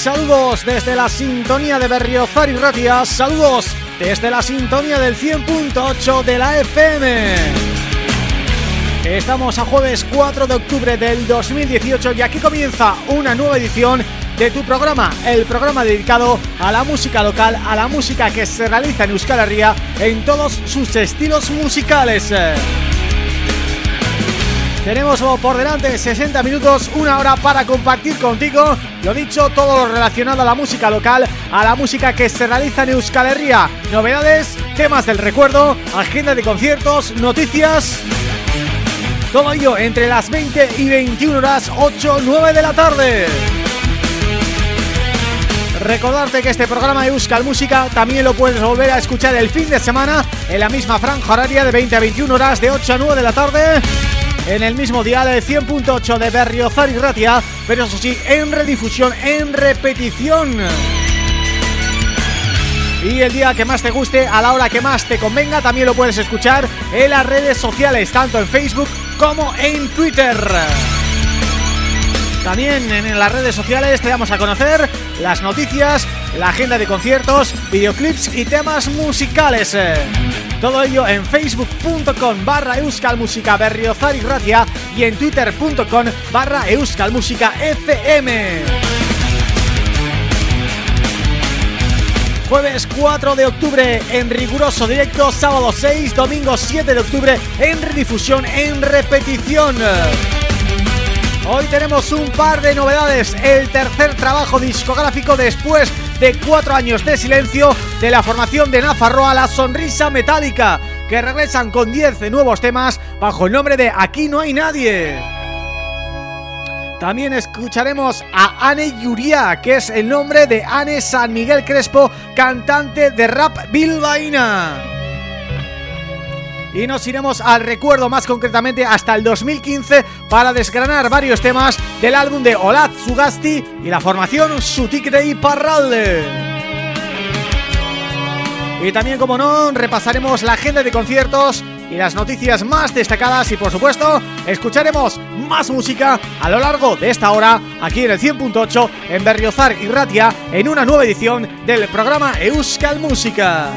Saludos desde la sintonía de Berriozar y Ratia, saludos desde la sintonía del 100.8 de la FM. Estamos a jueves 4 de octubre del 2018 y aquí comienza una nueva edición de tu programa, el programa dedicado a la música local, a la música que se realiza en Euskal Herria en todos sus estilos musicales. Tenemos por delante 60 minutos, una hora para compartir contigo Lo dicho, todo lo relacionado a la música local A la música que se realiza en Euskal Herria. Novedades, temas del recuerdo, agenda de conciertos, noticias. Todo ello entre las 20 y 21 horas, 8-9 de la tarde. Recordarte que este programa de Euskal Música también lo puedes volver a escuchar el fin de semana en la misma franja horaria de 20 a 21 horas de 8 a 9 de la tarde en el mismo día de 100.8 de Berriozar y Ratia, pero eso sí, en redifusión, en repetición. Y el día que más te guste, a la hora que más te convenga, también lo puedes escuchar en las redes sociales, tanto en Facebook como en Twitter. También en las redes sociales te damos a conocer las noticias, la agenda de conciertos, videoclips y temas musicales. Todo ello en facebook.com barra euskalmusica berriozar y y en twitter.com barra euskalmusica fm. Jueves 4 de octubre en riguroso directo, sábado 6, domingo 7 de octubre en redifusión, en repetición. Hoy tenemos un par de novedades, el tercer trabajo discográfico después de cuatro años de silencio de la formación de Nafarroa La Sonrisa Metálica que regresan con 10 nuevos temas bajo el nombre de Aquí no hay nadie. También escucharemos a Anne Yuria, que es el nombre de Anne San Miguel Crespo, cantante de rap bilbaína. Y nos iremos al recuerdo más concretamente hasta el 2015 para desgranar varios temas del álbum de Olat Sugasti y la formación Sutikre y Parralde. Y también, como no, repasaremos la agenda de conciertos y las noticias más destacadas y, por supuesto, escucharemos más música a lo largo de esta hora aquí en el 100.8 en Berriozar y Ratia en una nueva edición del programa Euskal Música.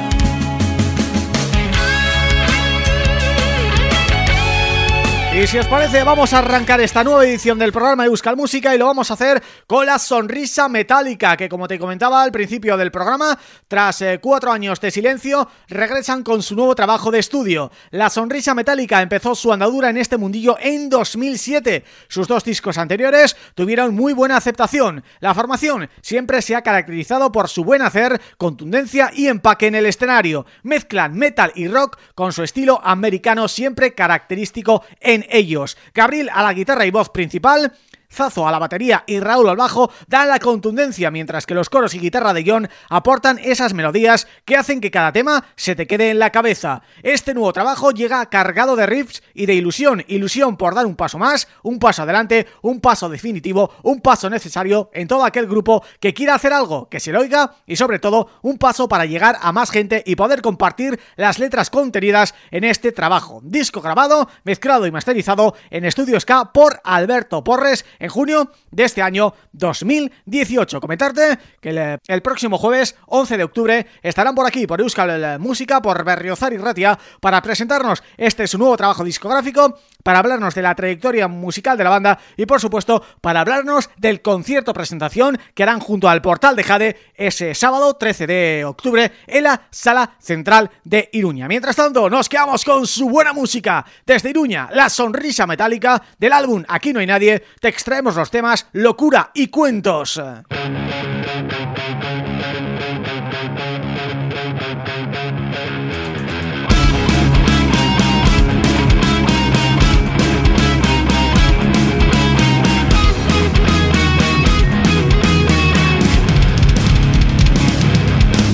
Y si os parece vamos a arrancar esta nueva edición del programa de Euskal Música y lo vamos a hacer con la Sonrisa Metálica que como te comentaba al principio del programa tras eh, cuatro años de silencio regresan con su nuevo trabajo de estudio. La Sonrisa Metálica empezó su andadura en este mundillo en 2007. Sus dos discos anteriores tuvieron muy buena aceptación. La formación siempre se ha caracterizado por su buen hacer, contundencia y empaque en el escenario. Mezclan metal y rock con su estilo americano siempre característico en ellos. Gabriel a la guitarra y voz principal Zazo a la batería y Raúl al bajo dan la contundencia mientras que los coros y guitarra de John aportan esas melodías que hacen que cada tema se te quede en la cabeza. Este nuevo trabajo llega cargado de riffs y de ilusión, ilusión por dar un paso más, un paso adelante, un paso definitivo, un paso necesario en todo aquel grupo que quiera hacer algo, que se lo oiga y sobre todo un paso para llegar a más gente y poder compartir las letras contenidas en este trabajo. Disco grabado, mezclado y masterizado en Estudios K por Alberto Porres en junio de este año 2018. Comentarte que el, próximo jueves 11 de octubre estarán por aquí, por Euskal Música, por Berriozar y Ratia, para presentarnos este su nuevo trabajo discográfico, para hablarnos de la trayectoria musical de la banda y por supuesto para hablarnos del concierto presentación que harán junto al Portal de Jade ese sábado 13 de octubre en la Sala Central de Iruña. Mientras tanto, nos quedamos con su buena música desde Iruña, la sonrisa metálica del álbum Aquí no hay nadie, te traemos los temas Locura y Cuentos.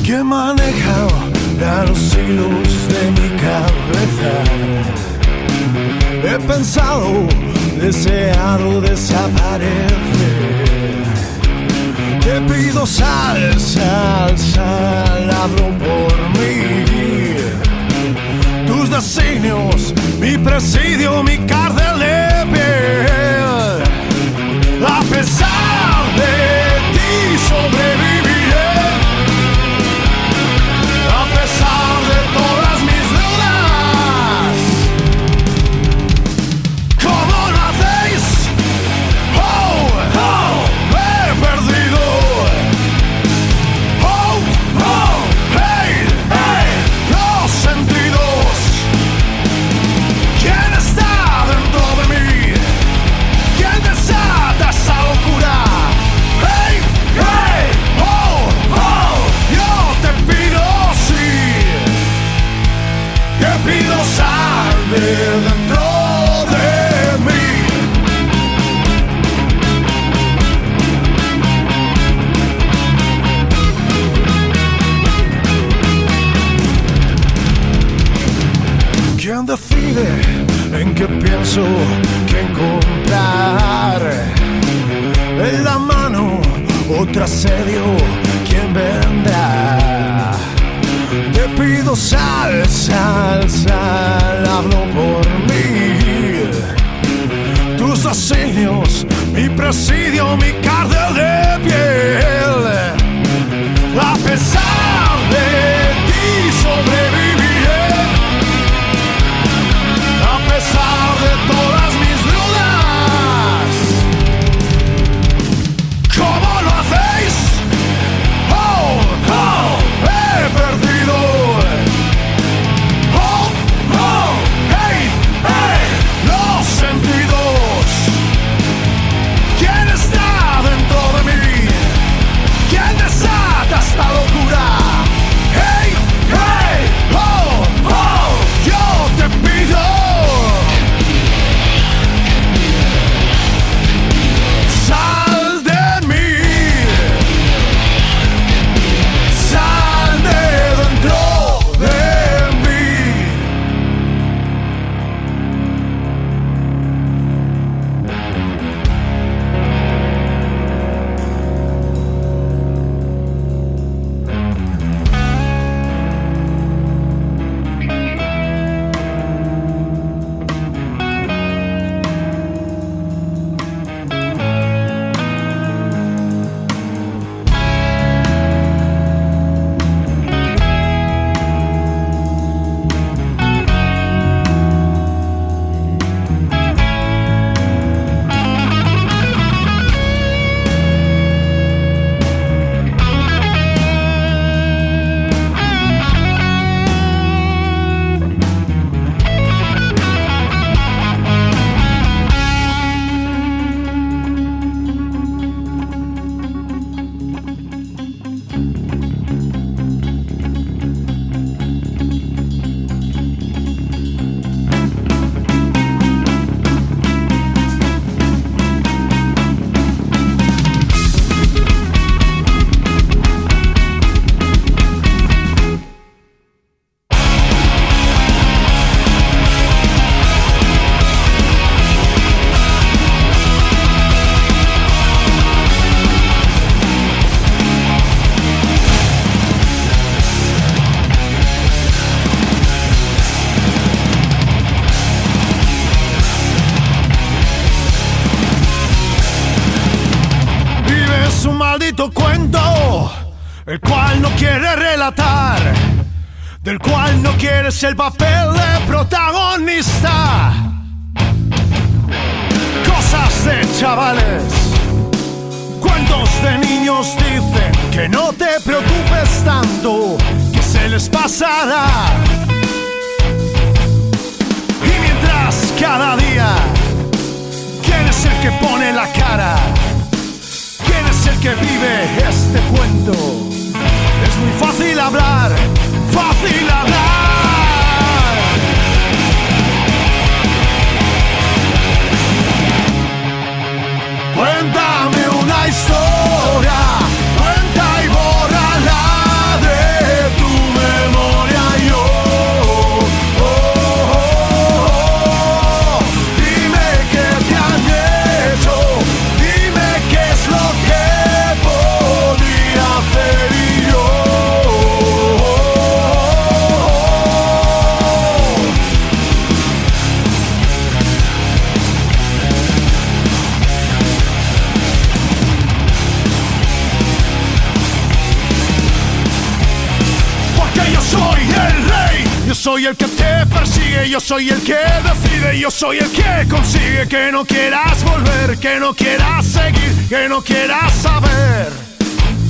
que maneja a los hilos de mi cabeza. He pensado deseado desaparecer. Te pido sal, sal, sal, por mí. Tus designios, mi presidio, mi cárcel de piel. A pesar de ti en que pienso que encontrar en la mano otro asedio, ¿quién vendrá? Te pido sal, sal, sal, hablo por mí. Tus asesinos, mi presidio, mi cárcel de piel. A pesar de ti sobreviví. Cuento, el cual no quiere relatar, del cual no quieres el papel de protagonista. Cosas de chavales, cuentos de niños dicen que no te preocupes tanto, que se les pasará. Y mientras cada día, ¿quién es el que pone la cara? ¿Quién es el que vive este cuento? Es muy fácil hablar, fácil hablar. Cuéntame soy el que te persigue, yo soy el que decide, yo soy el que consigue que no quieras volver, que no quieras seguir, que no quieras saber.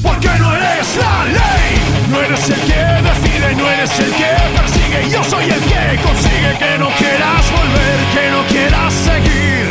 Porque no eres la ley, no eres el que decide, no eres el que persigue, yo soy el que consigue que no quieras volver, que no quieras seguir,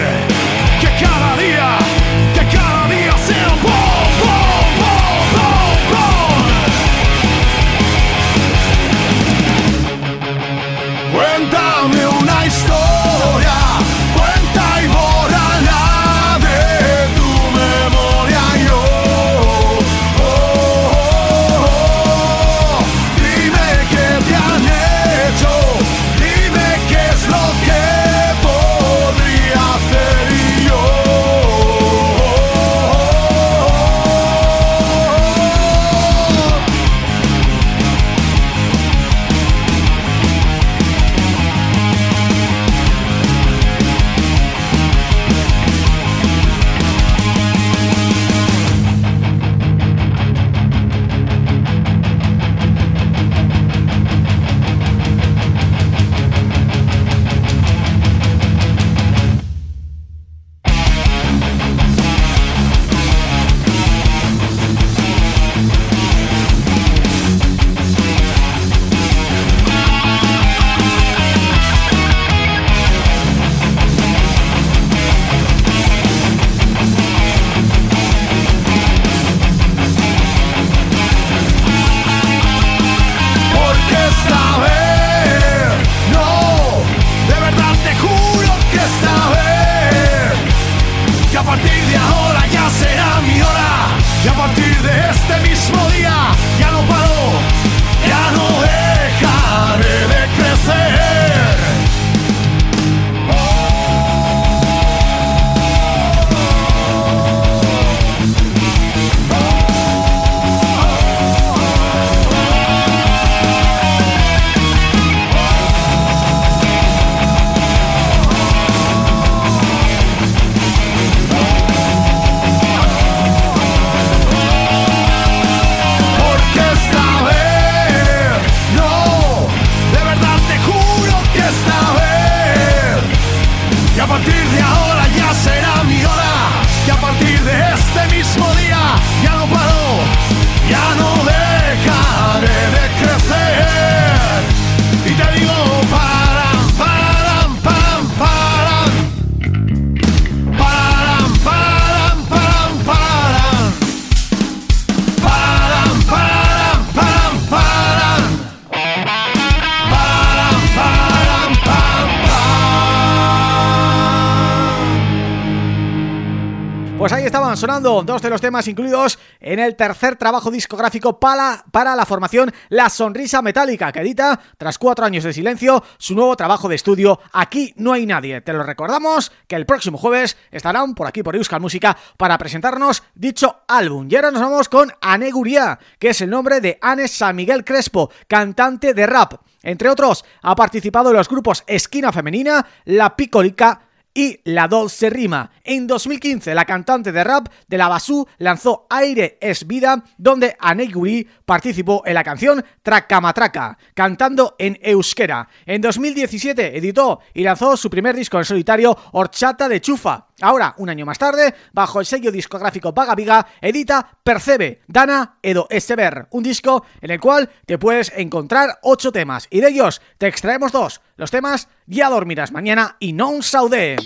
dos de los temas incluidos en el tercer trabajo discográfico para, para la formación La Sonrisa Metálica, que edita, tras cuatro años de silencio, su nuevo trabajo de estudio Aquí no hay nadie. Te lo recordamos que el próximo jueves estarán por aquí por Euskal Música para presentarnos dicho álbum. Y ahora nos vamos con Aneguria, que es el nombre de Anes San Miguel Crespo, cantante de rap. Entre otros, ha participado en los grupos Esquina Femenina, La Picolica y La Dolce Rima. En 2015, la cantante de rap de La Basú lanzó Aire es Vida, donde Aneguri participó en la canción Tracamatraca, cantando en euskera. En 2017 editó y lanzó su primer disco en solitario Horchata de Chufa, Ahora, un año más tarde, bajo el sello discográfico Vaga Viga, edita Percebe, Dana Edo Esteber, un disco en el cual te puedes encontrar ocho temas, y de ellos te extraemos dos, los temas Ya dormirás mañana y No un saudé.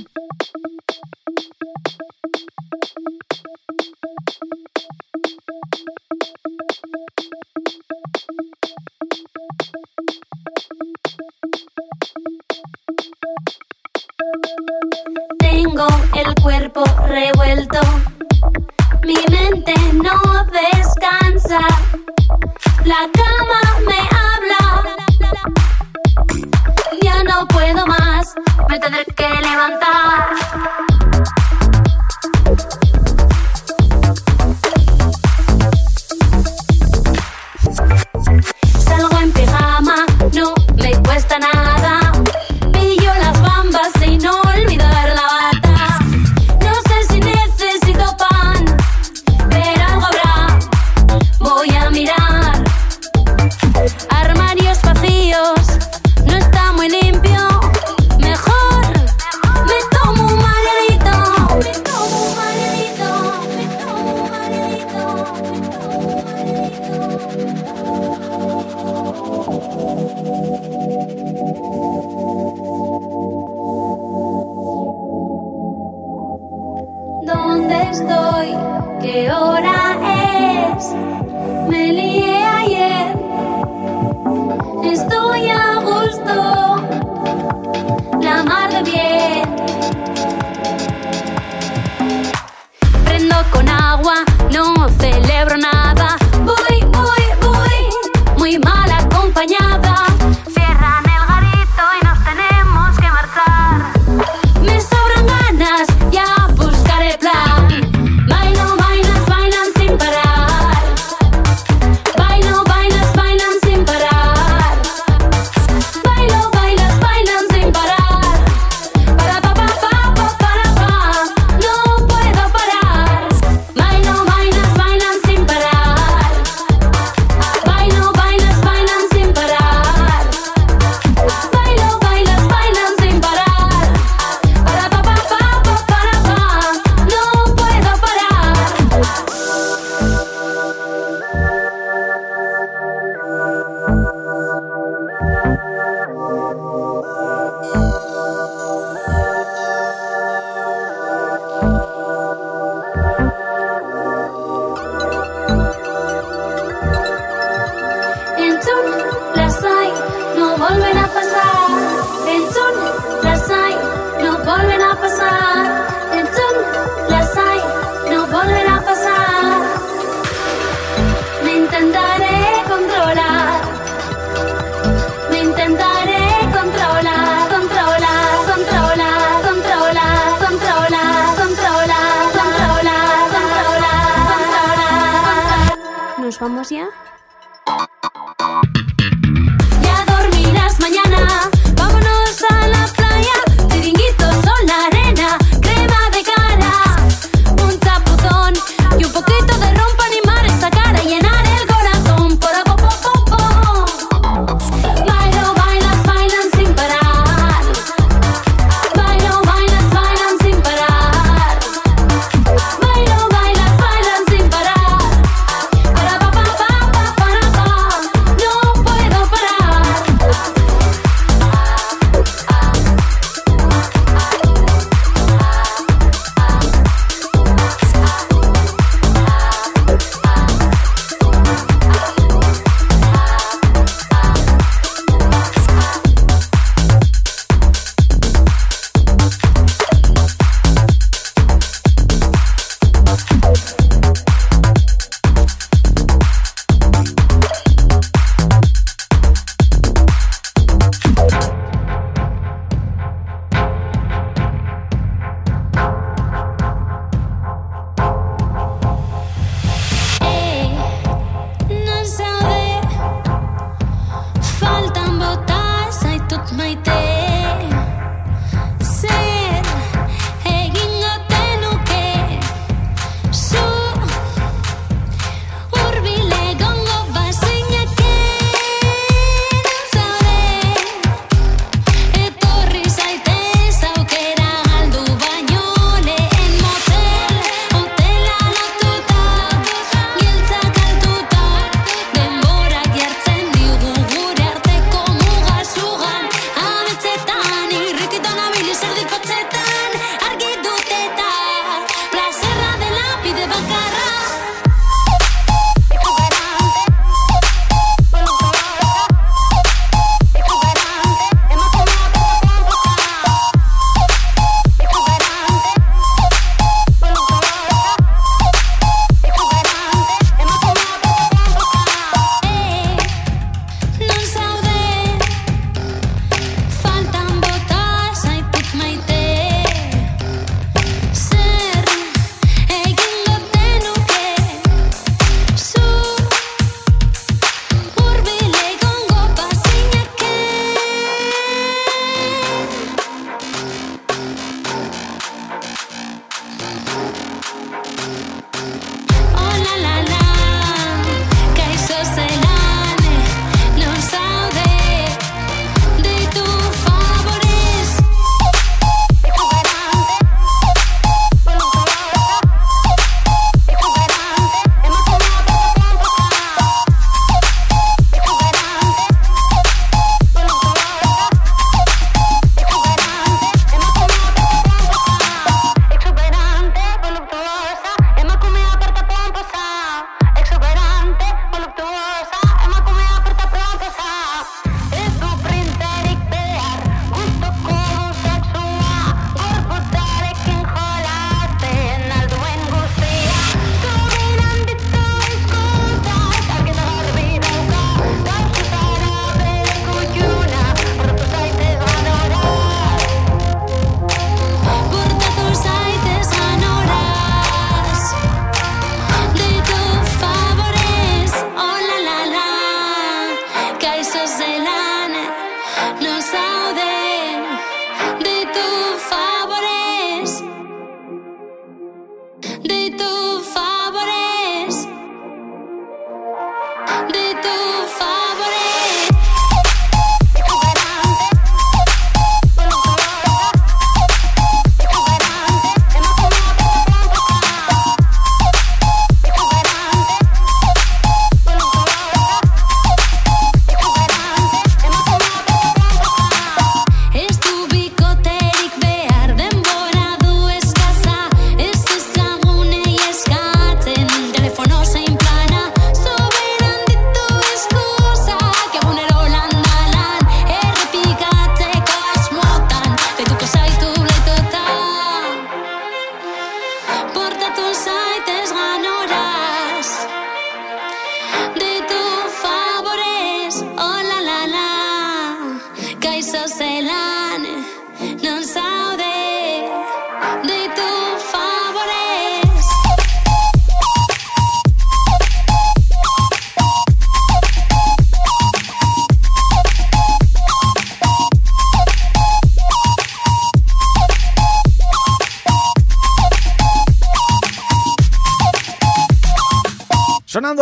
cuerpo revuelto. Mi mente no descansa. La cama me habla. Ya no puedo más. Me tendré que levantar.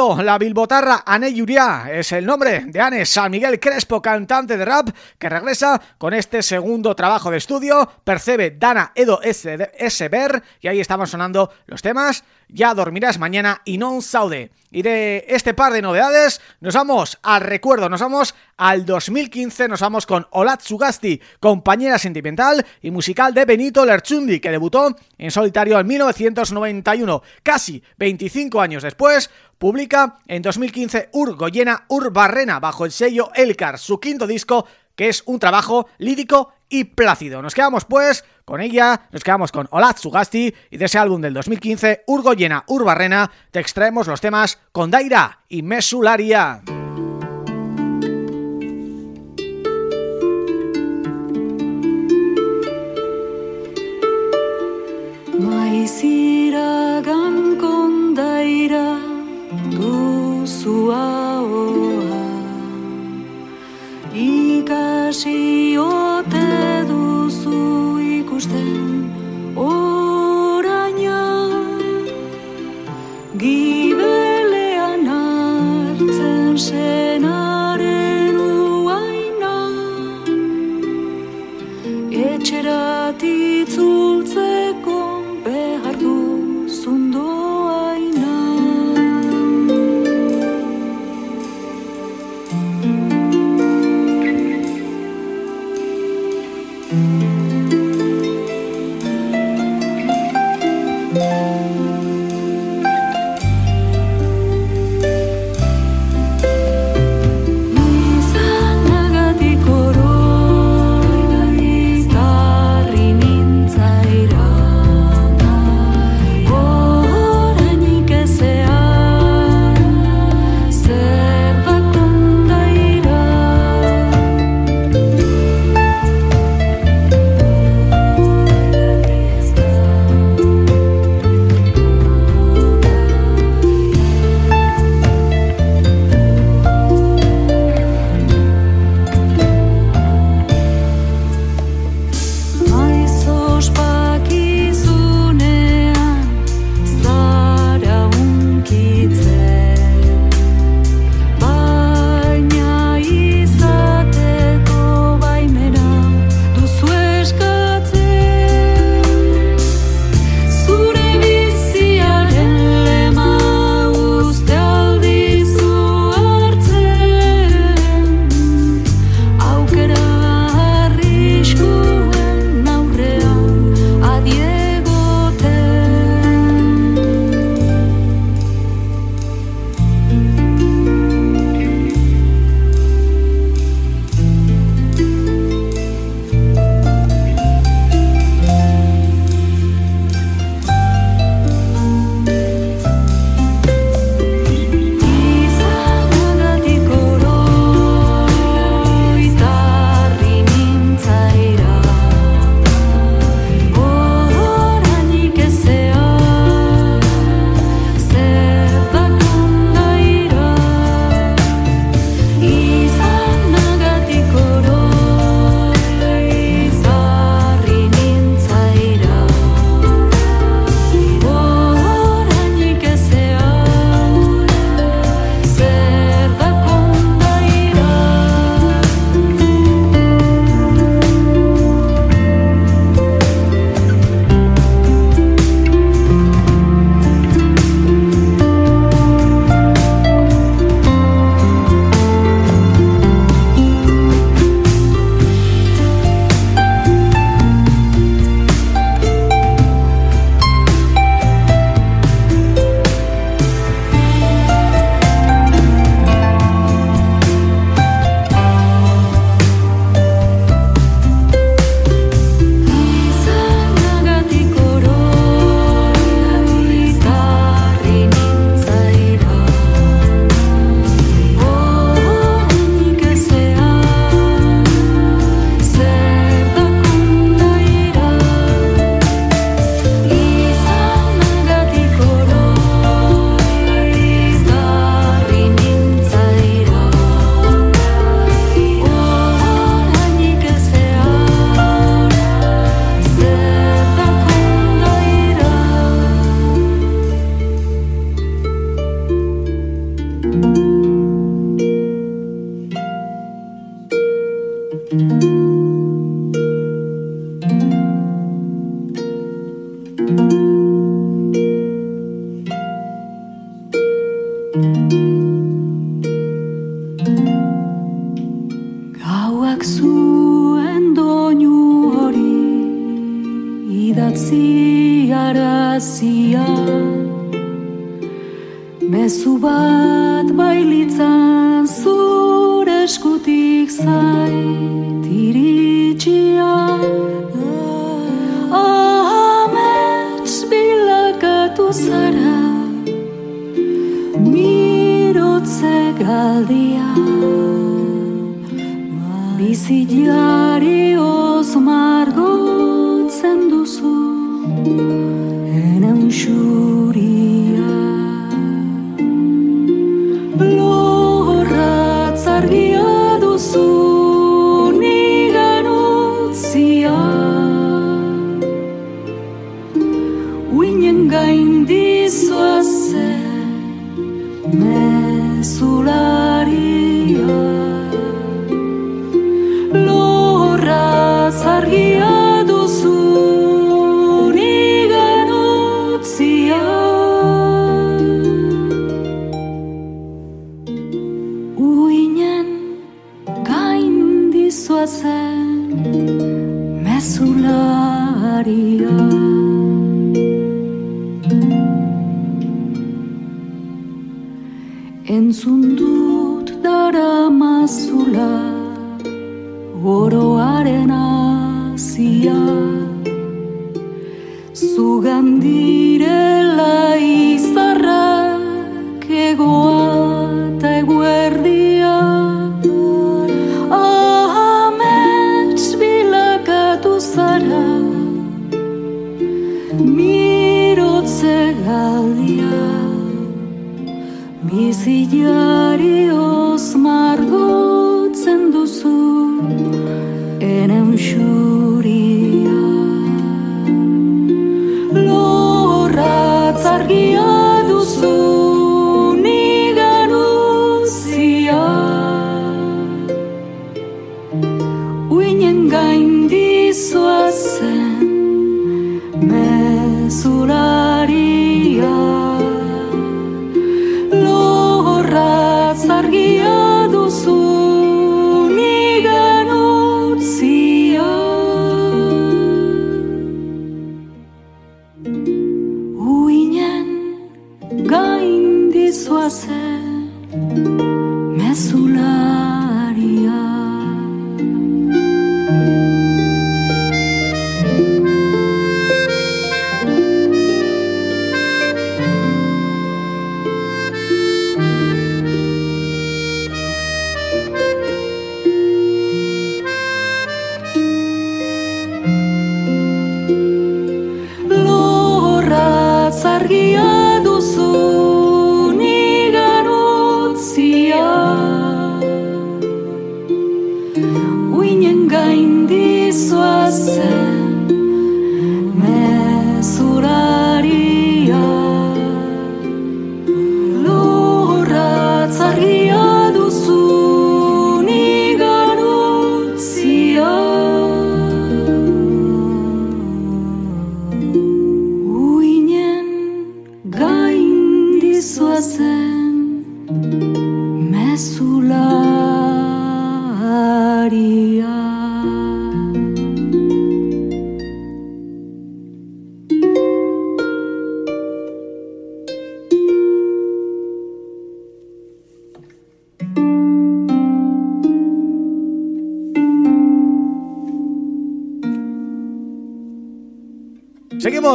La bilbotarra Ane Yuria, es el nombre de Anne San Miguel Crespo, cantante de rap, que regresa con este segundo trabajo de estudio, Percebe Dana Edo S. Ver, y ahí estaban sonando los temas Ya dormirás mañana y Non Saude. Y de este par de novedades nos vamos al recuerdo, nos vamos al 2015, nos vamos con Olat Sugasti, compañera sentimental y musical de Benito Lerchundi, que debutó en solitario en 1991. Casi 25 años después, publica en 2015 Ur Goyena Ur Barrena bajo el sello Elcar, su quinto disco que es un trabajo lírico y plácido. Nos quedamos pues con ella, nos quedamos con Olat Sugasti y de ese álbum del 2015, Urgoyena Urbarrena, te extraemos los temas Condaira y Mesularia. Maiziragan kondaira ikasi ikusten oraina. Gibelean hartzen senaren idatzi arazia Mezu bat bailitzan zure eskutik zai tiritxia Ahamets bilakatu zara Mirotze galdia Bizitia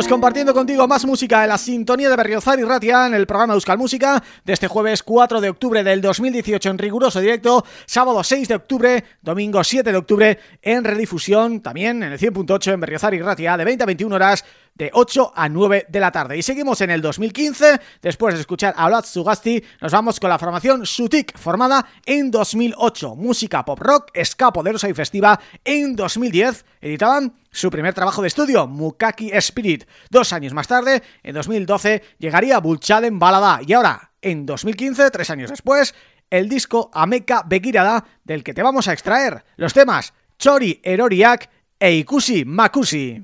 compartiendo contigo más música en la sintonía de Berriozar y Ratia en el programa Euskal Música de este jueves 4 de octubre del 2018 en riguroso directo, sábado 6 de octubre, domingo 7 de octubre en redifusión, también en el 100.8 en Berriozar y Ratia de 20 a 21 horas de 8 a 9 de la tarde. Y seguimos en el 2015, después de escuchar a Vlad Sugasti, nos vamos con la formación Sutik, formada en 2008. Música pop rock, ska poderosa y festiva en 2010. Editaban su primer trabajo de estudio, Mukaki Spirit. Dos años más tarde, en 2012, llegaría Bulchaden Balada. Y ahora, en 2015, tres años después, el disco Ameka Begirada, del que te vamos a extraer los temas Chori Eroriak e Ikusi Makusi.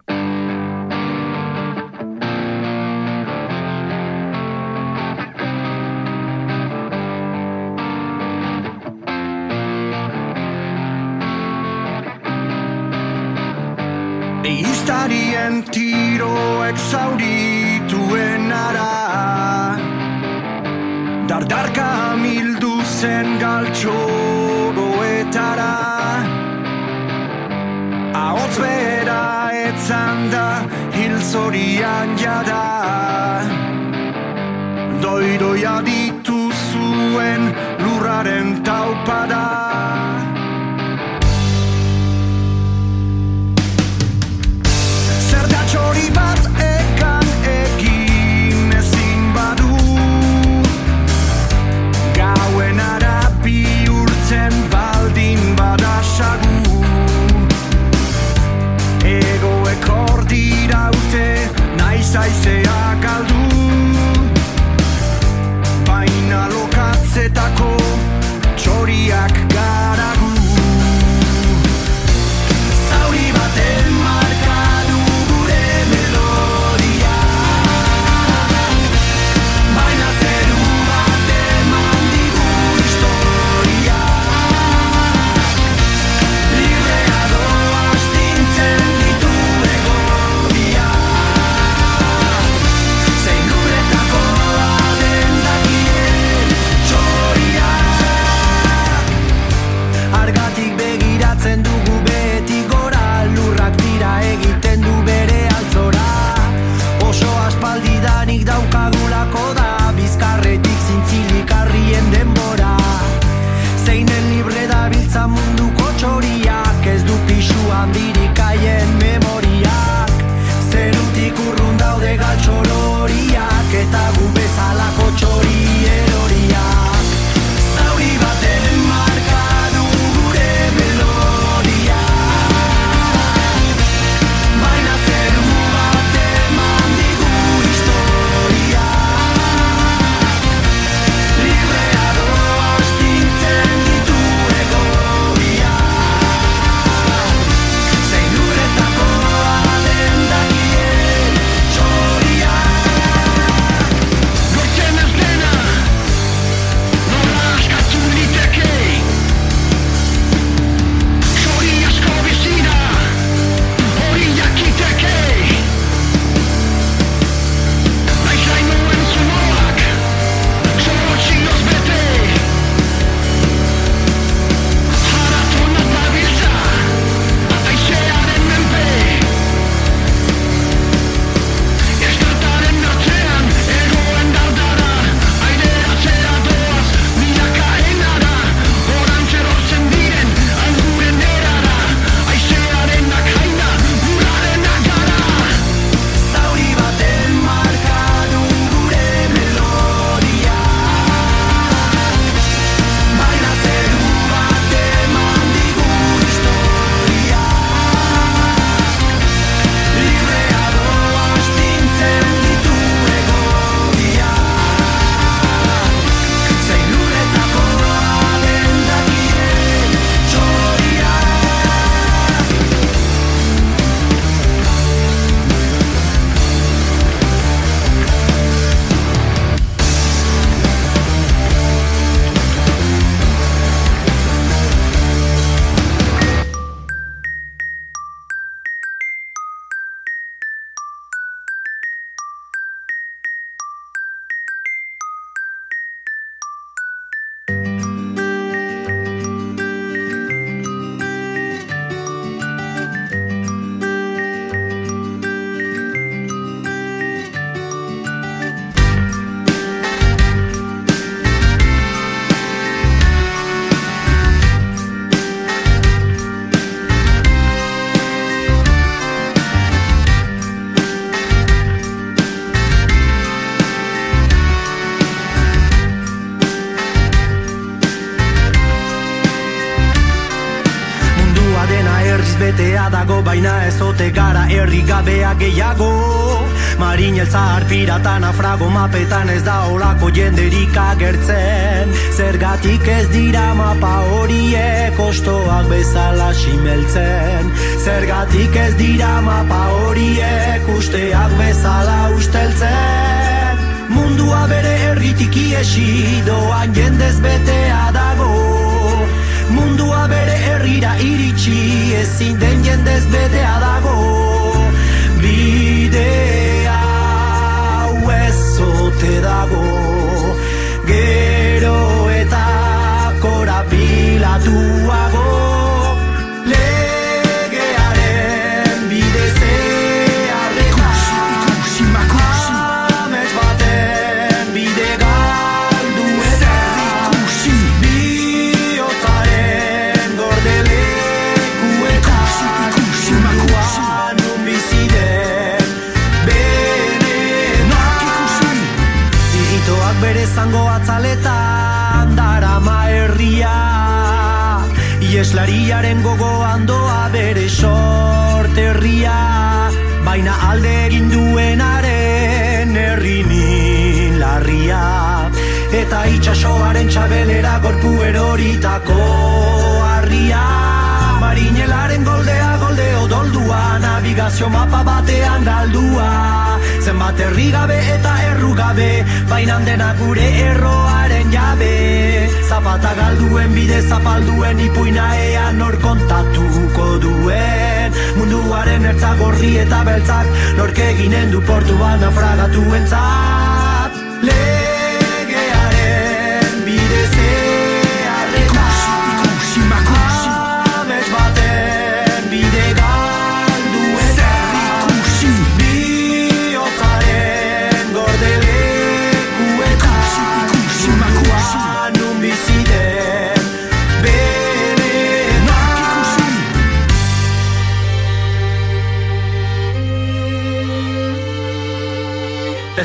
Azken tiroek zaurituen ara Dardarka mildu zen galtxoroetara Ahotz bera etzan da hil zorian jada. Doidoia ditu zuen lurraren taupada. I say I piratan afrago mapetan ez da olako jenderik agertzen. Zergatik ez dira mapa horiek ostoak bezala simeltzen. Zergatik ez dira mapa horiek usteak bezala usteltzen. Mundua bere erritik iesi doan jendez betea dago. Mundua bere herrira iritsi ezin den jendez betea dago. Bidea Uezote dago. Gero eta korapilatuago Ieslariaren gogoan doa bere sorterria Baina alde egin duenaren herri larria. Eta itxasoaren txabelera gorpu eroritako Navigazio mapa batean galdua Zenbat herri gabe eta errugabe Baina dena gure erroaren jabe. Zapata galduen bide zapalduen ipuina ea nor kontatuko duen. Munduaren ertza gorri eta beltzak Nork eginen du portuan naufragatuen zat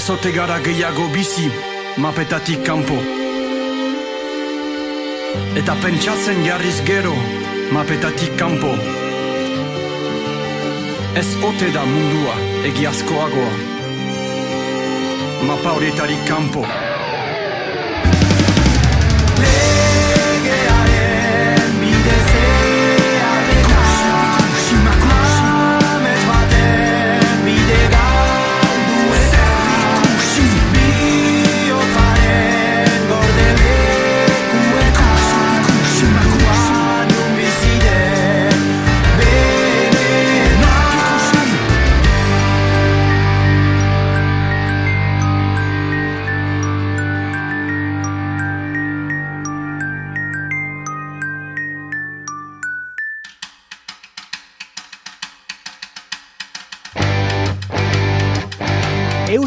Ez ote gara gehiago bizi, mapetatik kanpo. Eta pentsatzen jarriz gero, mapetatik kanpo. Ez ote da mundua egiazkoagoa. Mapa horietarik kanpo.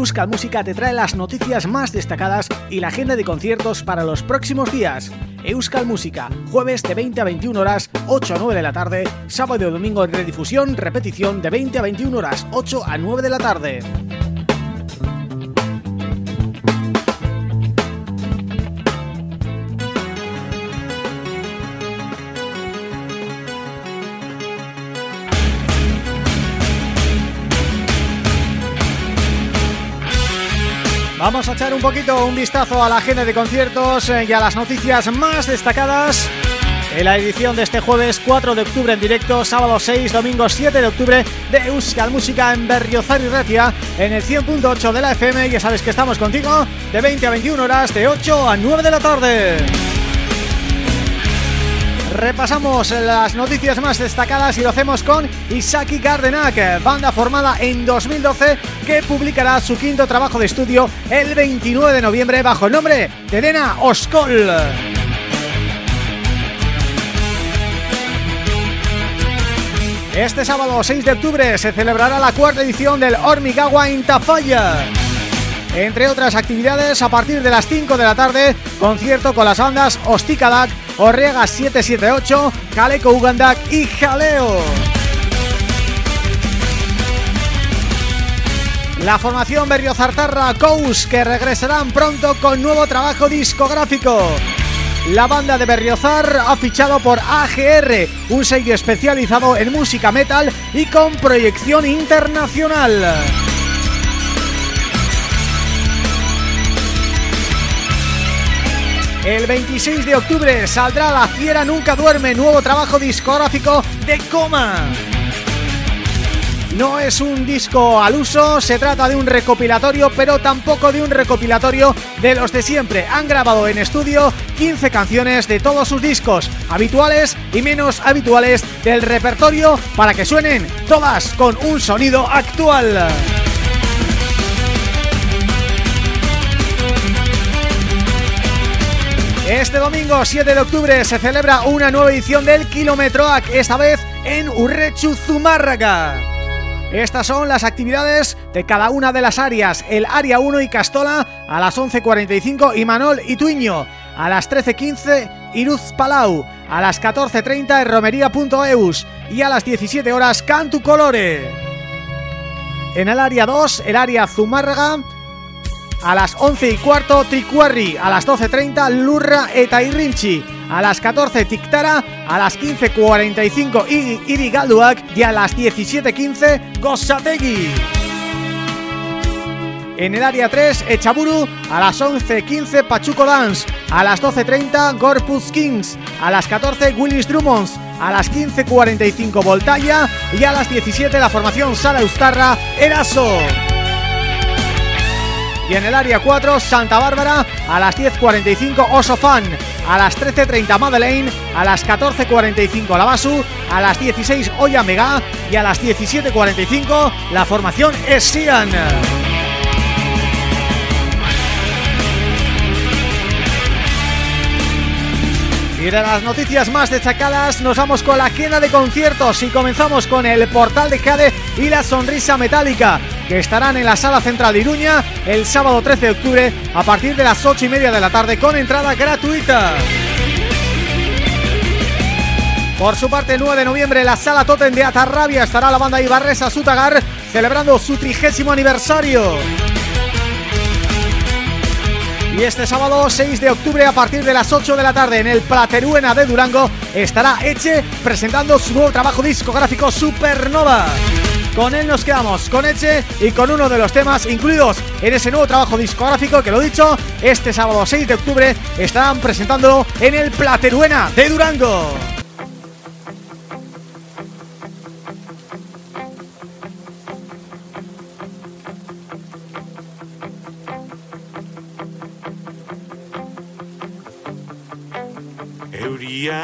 Euskal Música te trae las noticias más destacadas y la agenda de conciertos para los próximos días. Euskal Música, jueves de 20 a 21 horas, 8 a 9 de la tarde, sábado y domingo en redifusión, repetición de 20 a 21 horas, 8 a 9 de la tarde. Vamos a echar un poquito un vistazo a la agenda de conciertos eh, y a las noticias más destacadas en la edición de este jueves 4 de octubre en directo, sábado 6, domingo 7 de octubre de Euskal Música en Berriozar y en el 100.8 de la FM. Ya sabes que estamos contigo de 20 a 21 horas, de 8 a 9 de la tarde. Repasamos las noticias más destacadas y lo hacemos con Isaki Gardenak, banda formada en 2012 que publicará su quinto trabajo de estudio el 29 de noviembre bajo el nombre de Dena Oskol. Este sábado 6 de octubre se celebrará la cuarta edición del Hormigawa Intafalla. Entre otras actividades, a partir de las 5 de la tarde, concierto con las bandas Ostikadak, Orrega 778, Kaleko Ugandak y Jaleo. La formación Berriozartarra Kous que regresarán pronto con nuevo trabajo discográfico. La banda de Berriozar ha fichado por AGR, un sello especializado en música metal y con proyección internacional. El 26 de octubre saldrá La Fiera Nunca Duerme, nuevo trabajo discográfico de Coma. No es un disco al uso, se trata de un recopilatorio, pero tampoco de un recopilatorio de los de siempre. Han grabado en estudio 15 canciones de todos sus discos, habituales y menos habituales del repertorio, para que suenen todas con un sonido actual. Este domingo 7 de octubre se celebra una nueva edición del Kilometroac, esta vez en Urrechu Zumárraga. Estas son las actividades de cada una de las áreas. El área 1 y Castola a las 11.45 y Manol y Tuiño a las 13.15 Iruz Palau, a las 14.30 Romería.eus y a las 17 horas Cantu Colore. En el área 2, el área Zumárraga a las 11 y cuarto Tricuarri, a las 12.30 Lurra eta Irrinchi, a las 14 Tictara, a las 15.45 Irigalduak y a las 17.15 Gosategui. En el área 3, Echaburu, a las 11.15 Pachuco Dance, a las 12.30 Gorpus Kings, a las 14 Willis Drummonds, a las 15.45 Voltaya. Y a las 17 la formación Sala Eustarra Eraso. Y en el área 4, Santa Bárbara, a las 10.45 Osofan, a las 13.30 Madeleine, a las 14.45 La Basu, a las 16 Oya Mega y a las 17.45 la formación Esian. Y de las noticias más destacadas nos vamos con la agenda de conciertos y comenzamos con el Portal de Jade y la Sonrisa Metálica que estarán en la Sala Central de Iruña el sábado 13 de octubre a partir de las 8 y media de la tarde con entrada gratuita. Por su parte, el 9 de noviembre, en la Sala Totem de Atarrabia estará la banda Ibarresa Sutagar celebrando su trigésimo aniversario. Y este sábado 6 de octubre a partir de las 8 de la tarde en el Plateruena de Durango estará Eche presentando su nuevo trabajo discográfico Supernova. Con él nos quedamos, con Eche y con uno de los temas incluidos en ese nuevo trabajo discográfico que lo dicho, este sábado 6 de octubre estarán presentándolo en el Plateruena de Durango.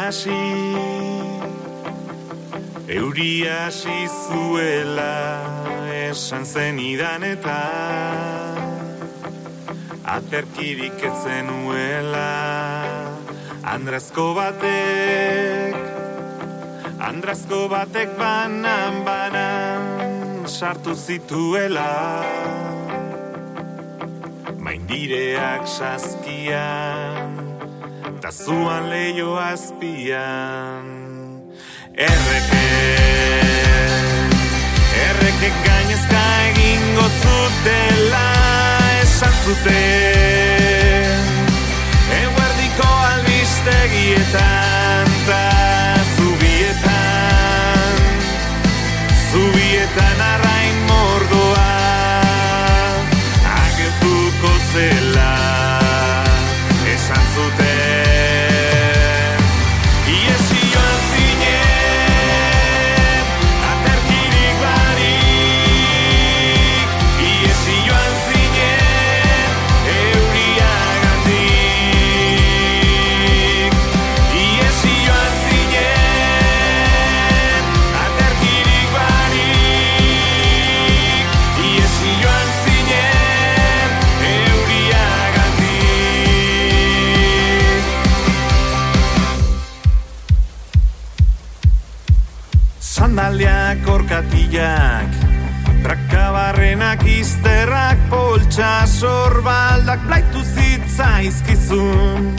Hasi Euri hasi zuela esan zenidan eta Aterkirik ez zenuela. Andrazko batek Andrazko batek banan banan sartu zituela. Maindireak saskian eta zuan leio azpian. Erreke Erreke gainezka egingo zutela esan zuten. Eguerdiko albistegietan ta zubietan Zubietan arrain mordoa Agertuko zela. Esan zuten zaizkizun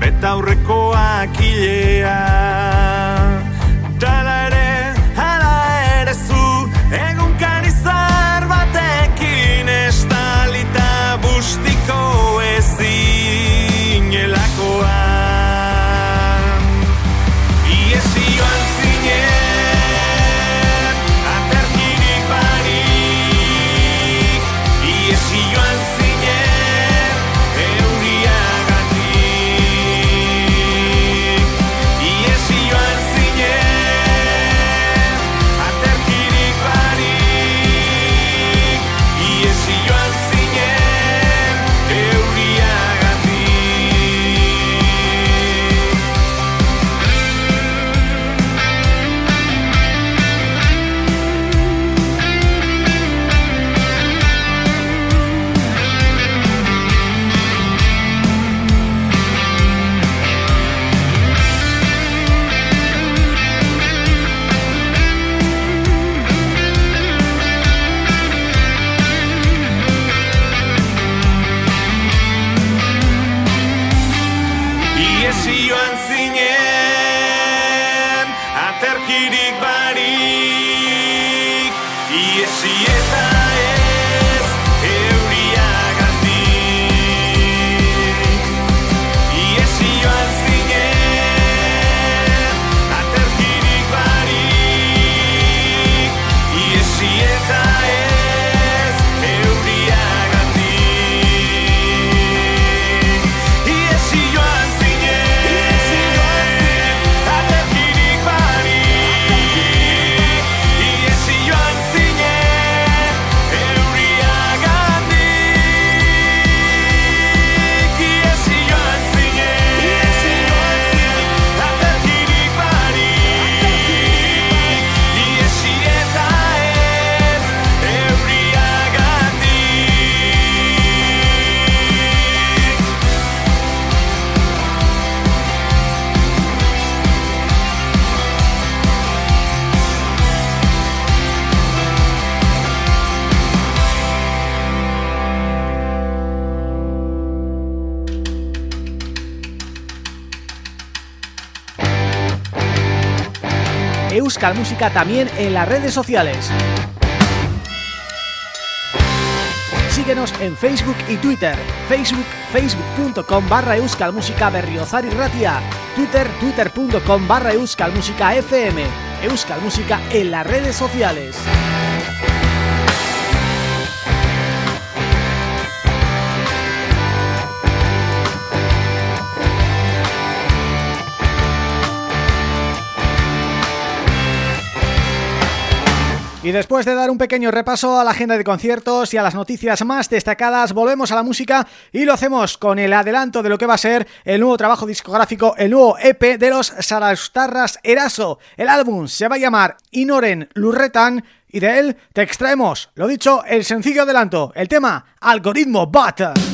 Betaurrekoak hilean Euskal Música también en las redes sociales. Síguenos en Facebook y Twitter. Facebook, facebook.com barra Euskal Música Berriozar Ratia. Twitter, twitter.com barra Euskal Música FM. Euskal Música en las redes sociales. Y después de dar un pequeño repaso a la agenda de conciertos y a las noticias más destacadas, volvemos a la música y lo hacemos con el adelanto de lo que va a ser el nuevo trabajo discográfico, el nuevo EP de los Sarastarras Eraso. El álbum se va a llamar Inoren Lurretan y de él te extraemos, lo dicho, el sencillo adelanto, el tema Algoritmo Bat.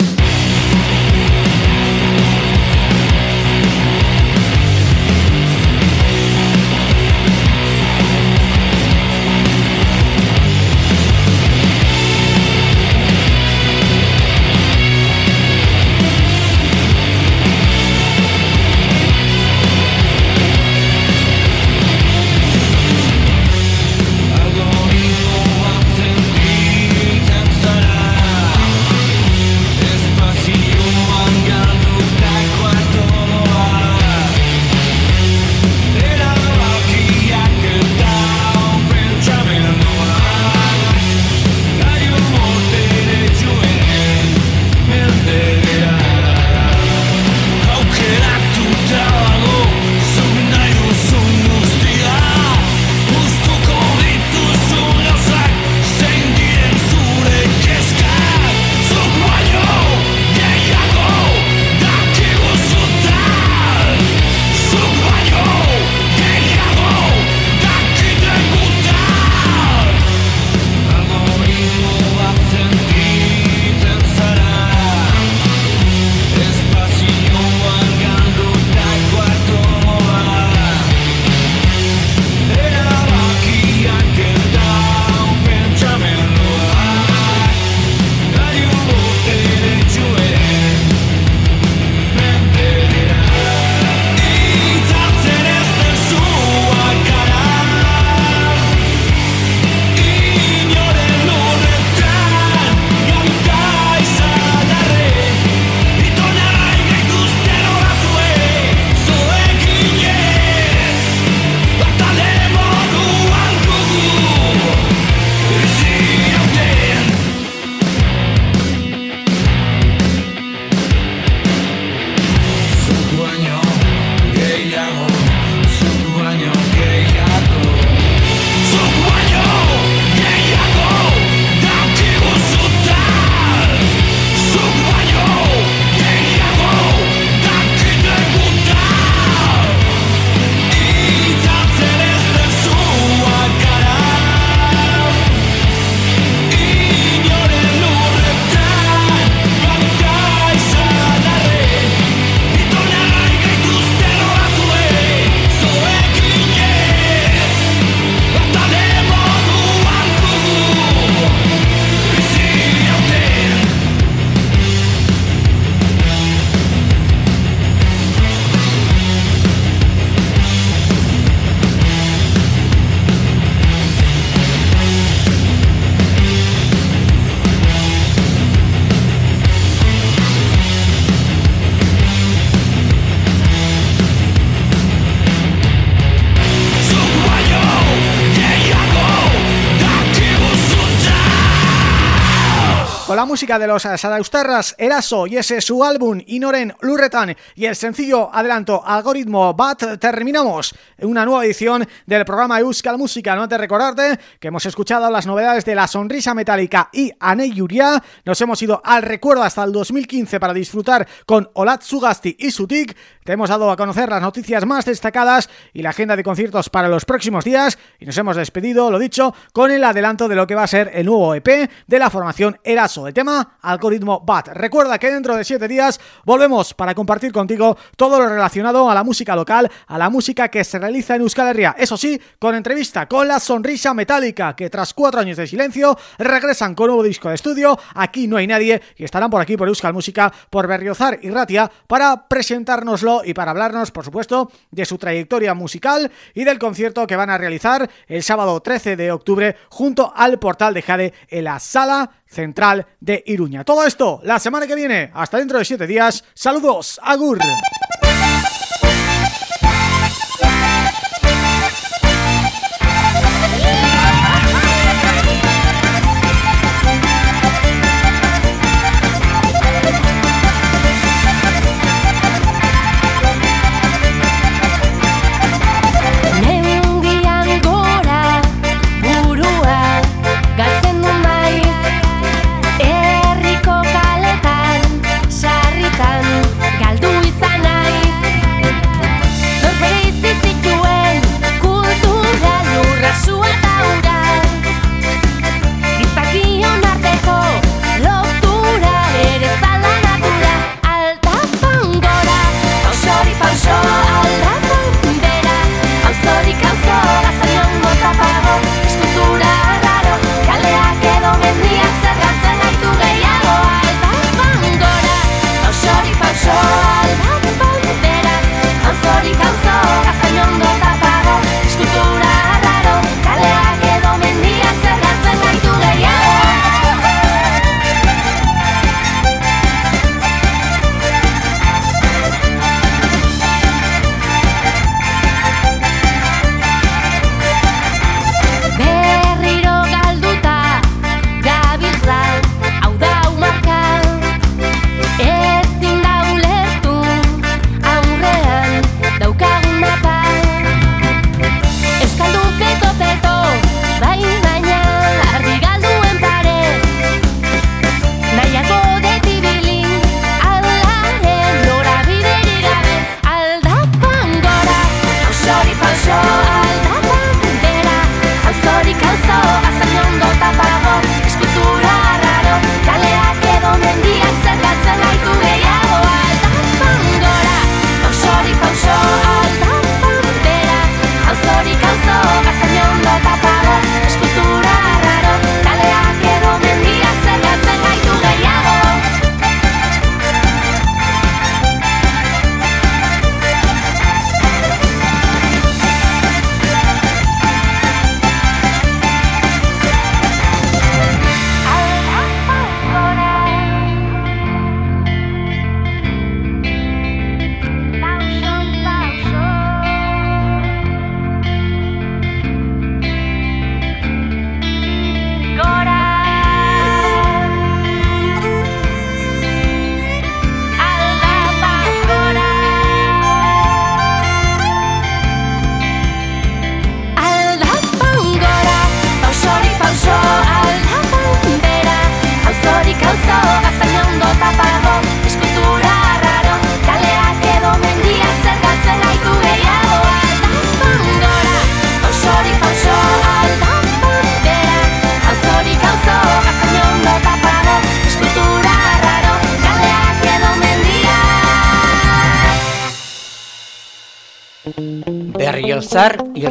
De los Saraustarras Eraso y ese su álbum Inoren Lurretan y el sencillo adelanto Algoritmo Bat, terminamos. Una nueva edición del programa Euskal Música. No te recordarte que hemos escuchado las novedades de La Sonrisa Metálica y Ane Yuria, nos hemos ido al recuerdo hasta el 2015 para disfrutar con Olat Sugasti y Sutik, te hemos dado a conocer las noticias más destacadas y la agenda de conciertos para los próximos días. Y nos hemos despedido, lo dicho, con el adelanto de lo que va a ser el nuevo EP de la formación Eraso, el tema Algoritmo BAT. Recuerda que dentro de siete días volvemos para compartir contigo todo lo relacionado a la música local, a la música que se realiza en Euskal Herria, eso sí, con entrevista con La Sonrisa Metálica, que tras cuatro años de silencio regresan con nuevo disco de estudio, aquí no hay nadie y estarán por aquí por Euskal Música, por Berriozar y Ratia para presentárnoslo y para hablarnos, por supuesto, de su trayectoria musical y del concierto que van a realizar el sábado 13 de octubre junto al Portal de Jade en la Sala Central de Iruña. Todo esto la semana que viene, hasta dentro de siete días. Saludos, Agur.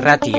Berriozar